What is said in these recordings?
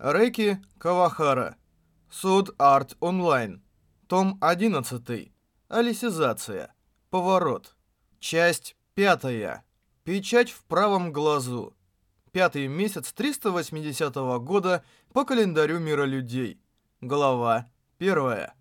Рэки Кавахара. Суд Арт Онлайн. Том 11. Алисизация. Поворот. Часть пятая. Печать в правом глазу. Пятый месяц 380 года по календарю мира людей. Глава первая.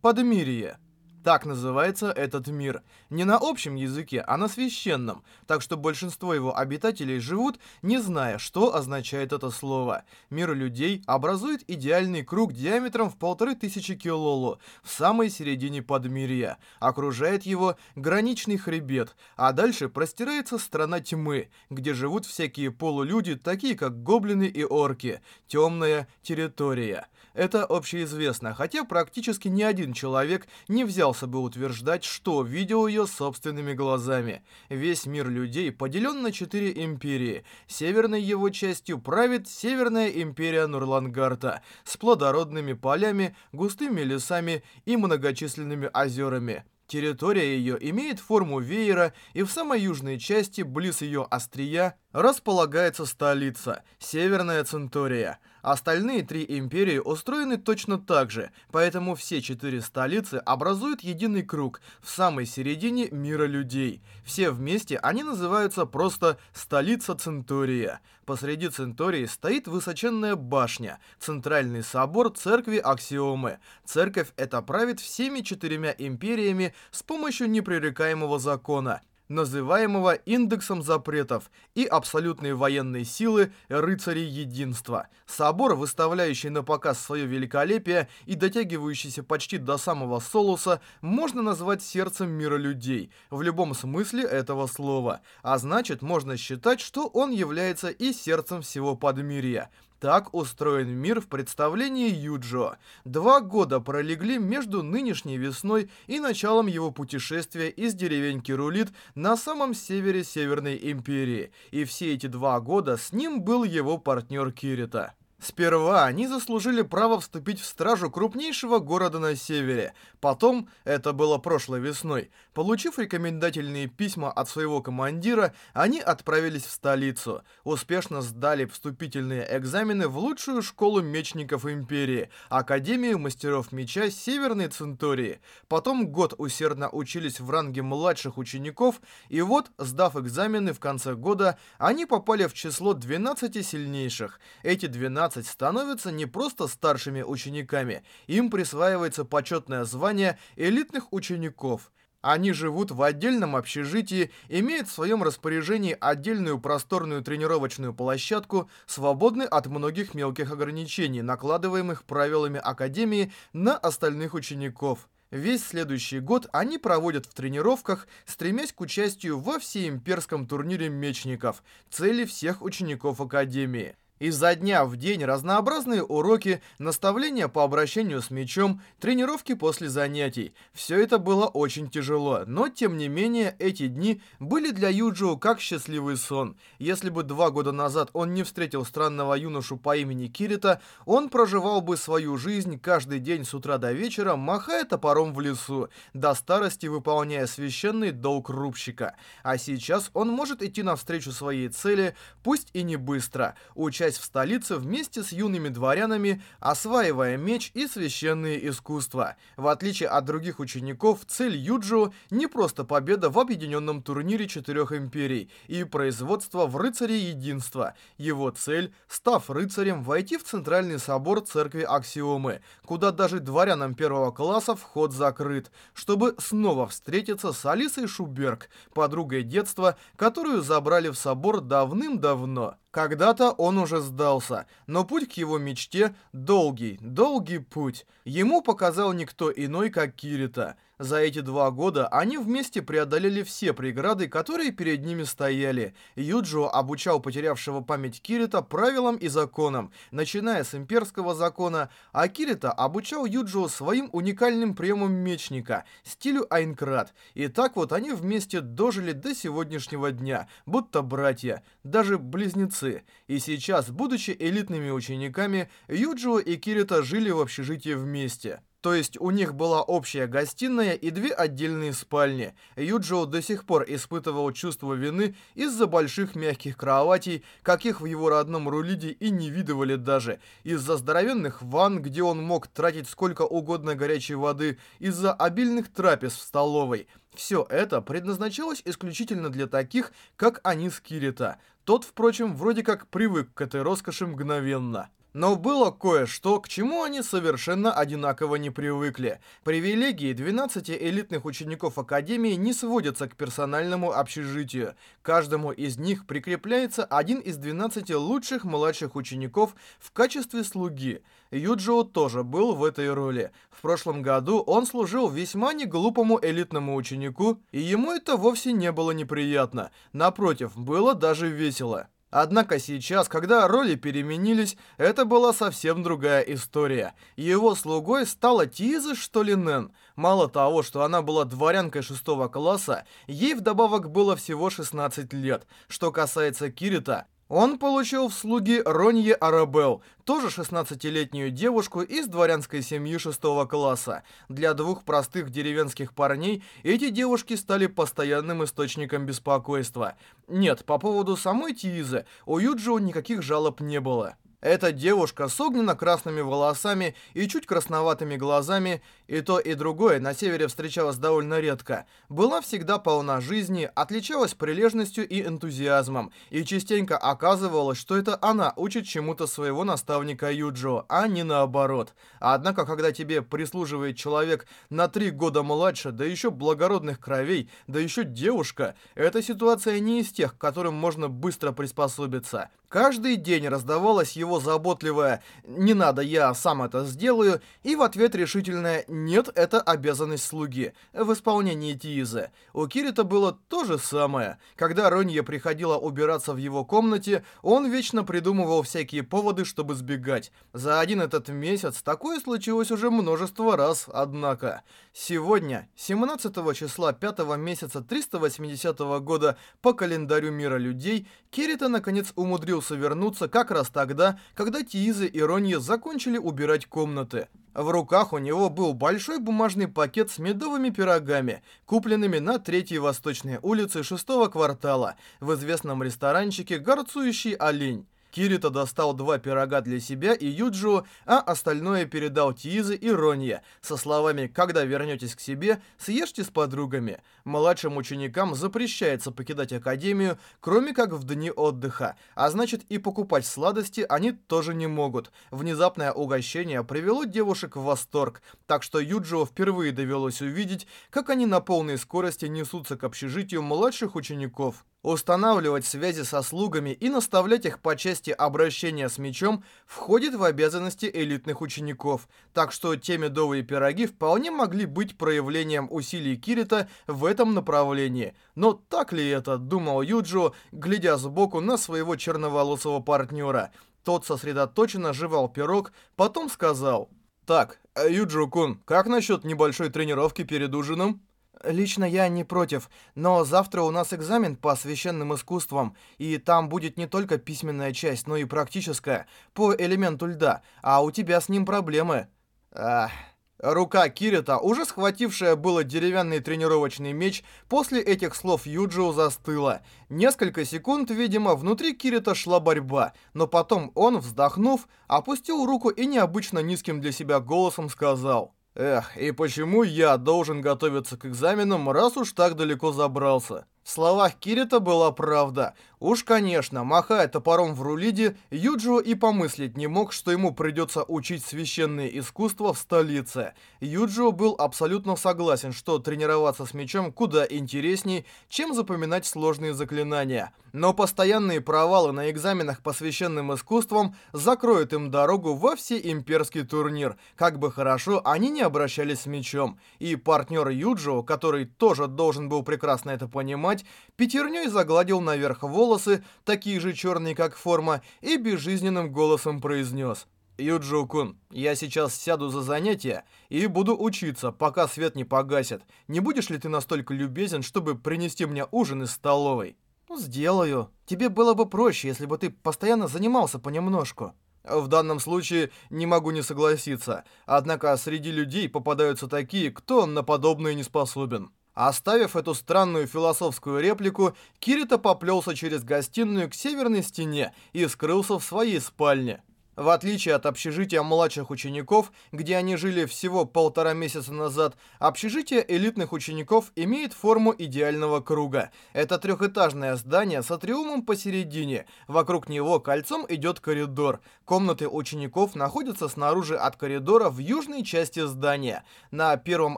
Подмирье. Так называется этот мир. Не на общем языке, а на священном, так что большинство его обитателей живут, не зная, что означает это слово. Мир людей образует идеальный круг диаметром в полторы тысячи килолу, в самой середине подмирья. Окружает его граничный хребет, а дальше простирается страна тьмы, где живут всякие полулюди, такие как гоблины и орки. Темная территория. Это общеизвестно, хотя практически ни один человек не взялся бы утверждать, что видел ее собственными глазами. Весь мир людей поделен на четыре империи. Северной его частью правит Северная империя Нурлангарта с плодородными полями, густыми лесами и многочисленными озерами. Территория ее имеет форму веера, и в самой южной части, близ ее острия, располагается столица – Северная Центория – Остальные три империи устроены точно так же, поэтому все четыре столицы образуют единый круг в самой середине мира людей. Все вместе они называются просто «столица Центурия». Посреди Центории стоит высоченная башня, центральный собор церкви Аксиомы. Церковь эта правит всеми четырьмя империями с помощью непререкаемого закона – называемого индексом запретов, и абсолютной военной силы рыцарей единства. Собор, выставляющий на показ свое великолепие и дотягивающийся почти до самого Солуса, можно назвать сердцем мира людей, в любом смысле этого слова. А значит, можно считать, что он является и сердцем всего Подмирья. Так устроен мир в представлении Юджо. Два года пролегли между нынешней весной и началом его путешествия из деревеньки Рулит на самом севере Северной Империи. И все эти два года с ним был его партнер Кирита. Сперва они заслужили право вступить в стражу крупнейшего города на севере. Потом, это было прошлой весной, получив рекомендательные письма от своего командира, они отправились в столицу. Успешно сдали вступительные экзамены в лучшую школу мечников Империи, Академию мастеров меча Северной Центории. Потом год усердно учились в ранге младших учеников, и вот, сдав экзамены в конце года, они попали в число 12 сильнейших. Эти 12 12 становятся не просто старшими учениками, им присваивается почетное звание элитных учеников. Они живут в отдельном общежитии, имеют в своем распоряжении отдельную просторную тренировочную площадку, свободны от многих мелких ограничений, накладываемых правилами Академии на остальных учеников. Весь следующий год они проводят в тренировках, стремясь к участию во всеимперском турнире мечников, цели всех учеников Академии. Изо дня в день разнообразные уроки, наставления по обращению с мечом, тренировки после занятий. Все это было очень тяжело, но тем не менее эти дни были для Юджио как счастливый сон. Если бы два года назад он не встретил странного юношу по имени Кирита, он проживал бы свою жизнь каждый день с утра до вечера, махая топором в лесу, до старости выполняя священный долг рубщика. А сейчас он может идти навстречу своей цели, пусть и не быстро, учась учась в столице вместе с юными дворянами, осваивая меч и священные искусства. В отличие от других учеников, цель Юджио не просто победа в объединенном турнире четырех империй и производство в рыцаре единства. Его цель, став рыцарем, войти в центральный собор церкви Аксиомы, куда даже дворянам первого класса вход закрыт, чтобы снова встретиться с Алисой Шуберг, подругой детства, которую забрали в собор давным-давно. Когда-то он уже сдался, но путь к его мечте долгий, долгий путь. Ему показал никто иной, как Кирита. За эти два года они вместе преодолели все преграды, которые перед ними стояли. Юджио обучал потерявшего память Кирита правилам и законам, начиная с имперского закона, а Кирита обучал Юджио своим уникальным приемом мечника, стилю Айнкрат. И так вот они вместе дожили до сегодняшнего дня, будто братья, даже близнецы. И сейчас, будучи элитными учениками, Юджио и Кирита жили в общежитии вместе. То есть у них была общая гостиная и две отдельные спальни. Юджио до сих пор испытывал чувство вины из-за больших мягких кроватей, каких в его родном Рулиде и не видывали даже, из-за здоровенных ванн, где он мог тратить сколько угодно горячей воды, из-за обильных трапез в столовой. Все это предназначалось исключительно для таких, как они с Кирита. Тот, впрочем, вроде как привык к этой роскоши мгновенно. Но было кое-что, к чему они совершенно одинаково не привыкли. Привилегии 12 элитных учеников Академии не сводятся к персональному общежитию. Каждому из них прикрепляется один из 12 лучших младших учеников в качестве слуги. Юджио тоже был в этой роли. В прошлом году он служил весьма неглупому элитному ученику, и ему это вовсе не было неприятно. Напротив, было даже весело. Однако сейчас, когда роли переменились, это была совсем другая история. Его слугой стала Тиза, что ли, Нэн. Мало того, что она была дворянкой шестого класса, ей вдобавок было всего 16 лет. Что касается Кирита, он получил в слуги Ронье Арабел, тоже 16-летнюю девушку из дворянской семьи 6 класса. Для двух простых деревенских парней эти девушки стали постоянным источником беспокойства. Нет, по поводу самой Тиизы у Юджио никаких жалоб не было. Эта девушка с огненно-красными волосами и чуть красноватыми глазами, и то и другое на севере встречалась довольно редко, была всегда полна жизни, отличалась прилежностью и энтузиазмом, и частенько оказывалось, что это она учит чему-то своего наставника Юджо, а не наоборот. Однако, когда тебе прислуживает человек на три года младше, да еще благородных кровей, да еще девушка, эта ситуация не из тех, к которым можно быстро приспособиться. Каждый день раздавалось его заботливое «не надо, я сам это сделаю», и в ответ решительное «нет, это обязанность слуги» в исполнении Тиизы. У Кирита было то же самое. Когда Ронья приходила убираться в его комнате, он вечно придумывал всякие поводы, чтобы сбегать. За один этот месяц такое случилось уже множество раз, однако. Сегодня, 17 числа 5 месяца 380 года по календарю мира людей, Кирита наконец умудрился решился вернуться как раз тогда, когда Тииза и Ронья закончили убирать комнаты. В руках у него был большой бумажный пакет с медовыми пирогами, купленными на третьей восточной улице шестого квартала, в известном ресторанчике «Горцующий олень». Кирита достал два пирога для себя и Юджио, а остальное передал Тиизе и Ронье, со словами «Когда вернетесь к себе, съешьте с подругами». Младшим ученикам запрещается покидать Академию, кроме как в дни отдыха, а значит и покупать сладости они тоже не могут. Внезапное угощение привело девушек в восторг, так что Юджио впервые довелось увидеть, как они на полной скорости несутся к общежитию младших учеников. Устанавливать связи со слугами и наставлять их по части обращения с мечом входит в обязанности элитных учеников, так что те медовые пироги вполне могли быть проявлением усилий Кирита в этом направлении. Но так ли это, думал Юджио, глядя сбоку на своего черноволосого партнера. Тот сосредоточенно жевал пирог, потом сказал, «Так, Юджио-кун, как насчет небольшой тренировки перед ужином?» Лично я не против, но завтра у нас экзамен по священным искусствам, и там будет не только письменная часть, но и практическая, по элементу льда, а у тебя с ним проблемы. Ах... Рука Кирита, уже схватившая было деревянный тренировочный меч, после этих слов Юджио застыла. Несколько секунд, видимо, внутри Кирита шла борьба, но потом он, вздохнув, опустил руку и необычно низким для себя голосом сказал... Эх, и почему я должен готовиться к экзаменам, раз уж так далеко забрался? В словах Кирита была правда. Уж, конечно, махая топором в рулиде, Юджио и помыслить не мог, что ему придется учить священные искусства в столице. Юджио был абсолютно согласен, что тренироваться с мечом куда интересней, чем запоминать сложные заклинания. Но постоянные провалы на экзаменах по священным искусствам закроют им дорогу во всеимперский турнир, как бы хорошо они не обращались с мечом. И партнер Юджио, который тоже должен был прекрасно это понимать, мать, пятерней загладил наверх волосы, такие же черные, как форма, и безжизненным голосом произнес. «Юджио-кун, я сейчас сяду за занятия и буду учиться, пока свет не погасит. Не будешь ли ты настолько любезен, чтобы принести мне ужин из столовой?» «Ну, сделаю. Тебе было бы проще, если бы ты постоянно занимался понемножку». В данном случае не могу не согласиться. Однако среди людей попадаются такие, кто на подобное не способен. Оставив эту странную философскую реплику, Кирита поплелся через гостиную к северной стене и скрылся в своей спальне. В отличие от общежития младших учеников, где они жили всего полтора месяца назад, общежитие элитных учеников имеет форму идеального круга. Это трехэтажное здание с атриумом посередине. Вокруг него кольцом идет коридор. Комнаты учеников находятся снаружи от коридора в южной части здания. На первом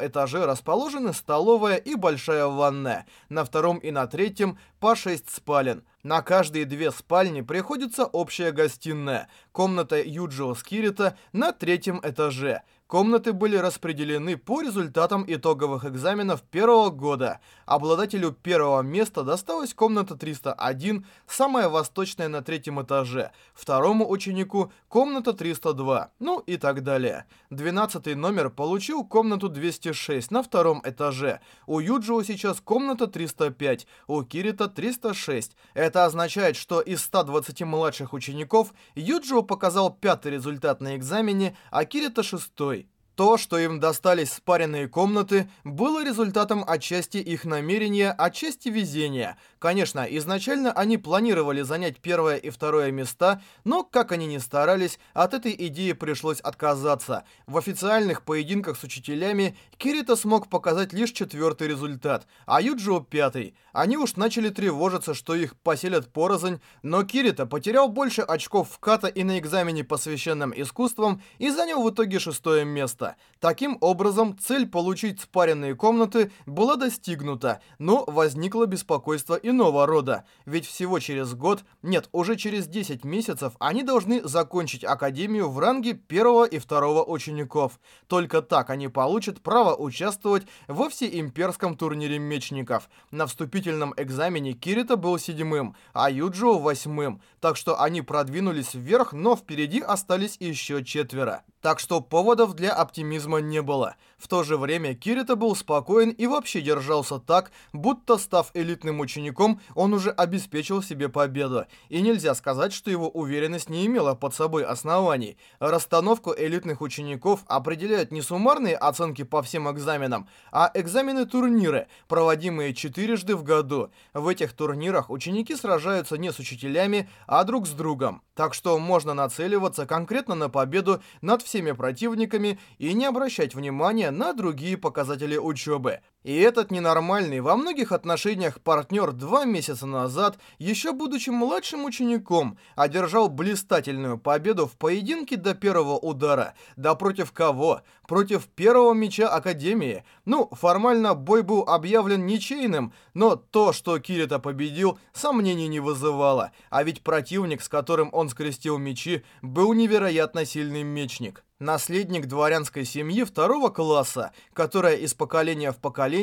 этаже расположены столовая и большая ванная. На втором и на третьем по шесть спален. На каждые две спальни приходится общая гостиная. Комната Юджио Скирита на третьем этаже. Комнаты были распределены по результатам итоговых экзаменов первого года. Обладателю первого места досталась комната 301, самая восточная на третьем этаже. Второму ученику комната 302, ну и так далее. Двенадцатый номер получил комнату 206 на втором этаже. У Юджио сейчас комната 305, у Кирита 306. Это означает, что из 120 младших учеников Юджио показал пятый результат на экзамене, а Кирита шестой. То, что им достались спаренные комнаты, было результатом отчасти их намерения, отчасти везения. Конечно, изначально они планировали занять первое и второе места, но, как они ни старались, от этой идеи пришлось отказаться. В официальных поединках с учителями Кирита смог показать лишь четвертый результат, а Юджио пятый. Они уж начали тревожиться, что их поселят порознь, но Кирита потерял больше очков в ката и на экзамене по священным искусствам и занял в итоге шестое место место. Таким образом, цель получить спаренные комнаты была достигнута, но возникло беспокойство иного рода. Ведь всего через год, нет, уже через 10 месяцев, они должны закончить академию в ранге первого и второго учеников. Только так они получат право участвовать во всеимперском турнире мечников. На вступительном экзамене Кирита был седьмым, а Юджио восьмым, так что они продвинулись вверх, но впереди остались еще четверо. Так что поводов для оптимизма не было. В то же время Кирита был спокоен и вообще держался так, будто став элитным учеником, он уже обеспечил себе победу. И нельзя сказать, что его уверенность не имела под собой оснований. Расстановку элитных учеников определяют не суммарные оценки по всем экзаменам, а экзамены-турниры, проводимые четырежды в году. В этих турнирах ученики сражаются не с учителями, а друг с другом. Так что можно нацеливаться конкретно на победу над всеми противниками и не обращать внимания на другие показатели учебы. И этот ненормальный во многих отношениях партнер два месяца назад, еще будучи младшим учеником, одержал блистательную победу в поединке до первого удара. Да против кого? Против первого меча Академии. Ну, формально бой был объявлен ничейным, но то, что Кирита победил, сомнений не вызывало. А ведь противник, с которым он скрестил мечи, был невероятно сильный мечник. Наследник дворянской семьи второго класса, которая из поколения в поколение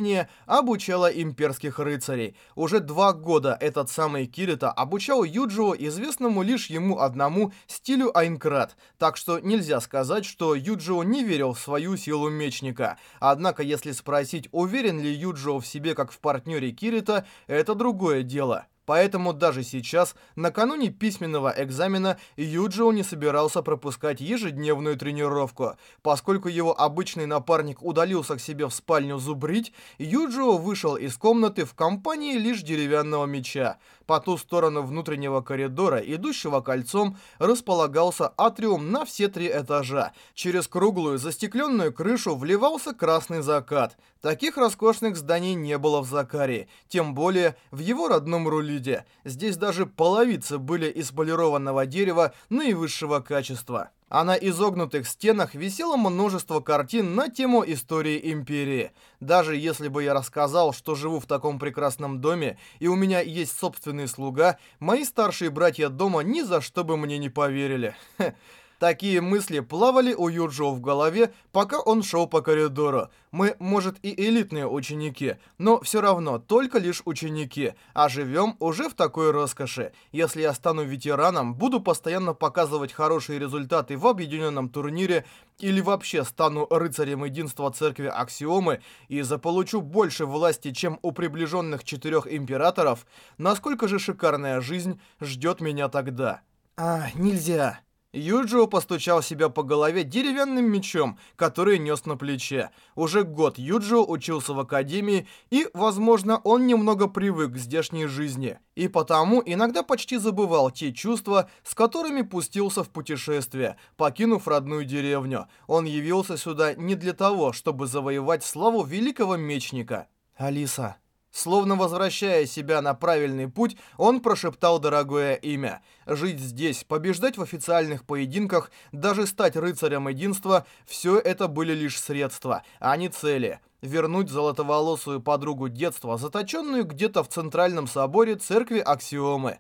обучала имперских рыцарей. Уже два года этот самый Кирита обучал Юджио известному лишь ему одному стилю Айнкрат, так что нельзя сказать, что Юджио не верил в свою силу мечника. Однако, если спросить, уверен ли Юджио в себе как в партнере Кирита, это другое дело. Поэтому даже сейчас, накануне письменного экзамена, Юджио не собирался пропускать ежедневную тренировку. Поскольку его обычный напарник удалился к себе в спальню зубрить, Юджио вышел из комнаты в компании лишь деревянного меча. По ту сторону внутреннего коридора, идущего кольцом, располагался атриум на все три этажа. Через круглую застекленную крышу вливался красный закат. Таких роскошных зданий не было в Закаре, тем более в его родном Рулиде. Здесь даже половицы были из полированного дерева наивысшего качества а на изогнутых стенах висело множество картин на тему истории Империи. Даже если бы я рассказал, что живу в таком прекрасном доме и у меня есть собственный слуга, мои старшие братья дома ни за что бы мне не поверили. Такие мысли плавали у Юджио в голове, пока он шел по коридору. Мы, может, и элитные ученики, но все равно только лишь ученики, а живем уже в такой роскоши. Если я стану ветераном, буду постоянно показывать хорошие результаты в объединенном турнире или вообще стану рыцарем единства церкви Аксиомы и заполучу больше власти, чем у приближенных четырех императоров, насколько же шикарная жизнь ждет меня тогда? А, нельзя. Юджио постучал себя по голове деревянным мечом, который нес на плече. Уже год Юджио учился в академии, и, возможно, он немного привык к здешней жизни. И потому иногда почти забывал те чувства, с которыми пустился в путешествие, покинув родную деревню. Он явился сюда не для того, чтобы завоевать славу великого мечника. «Алиса, Словно возвращая себя на правильный путь, он прошептал дорогое имя. Жить здесь, побеждать в официальных поединках, даже стать рыцарем единства – все это были лишь средства, а не цели. Вернуть золотоволосую подругу детства, заточенную где-то в центральном соборе церкви Аксиомы.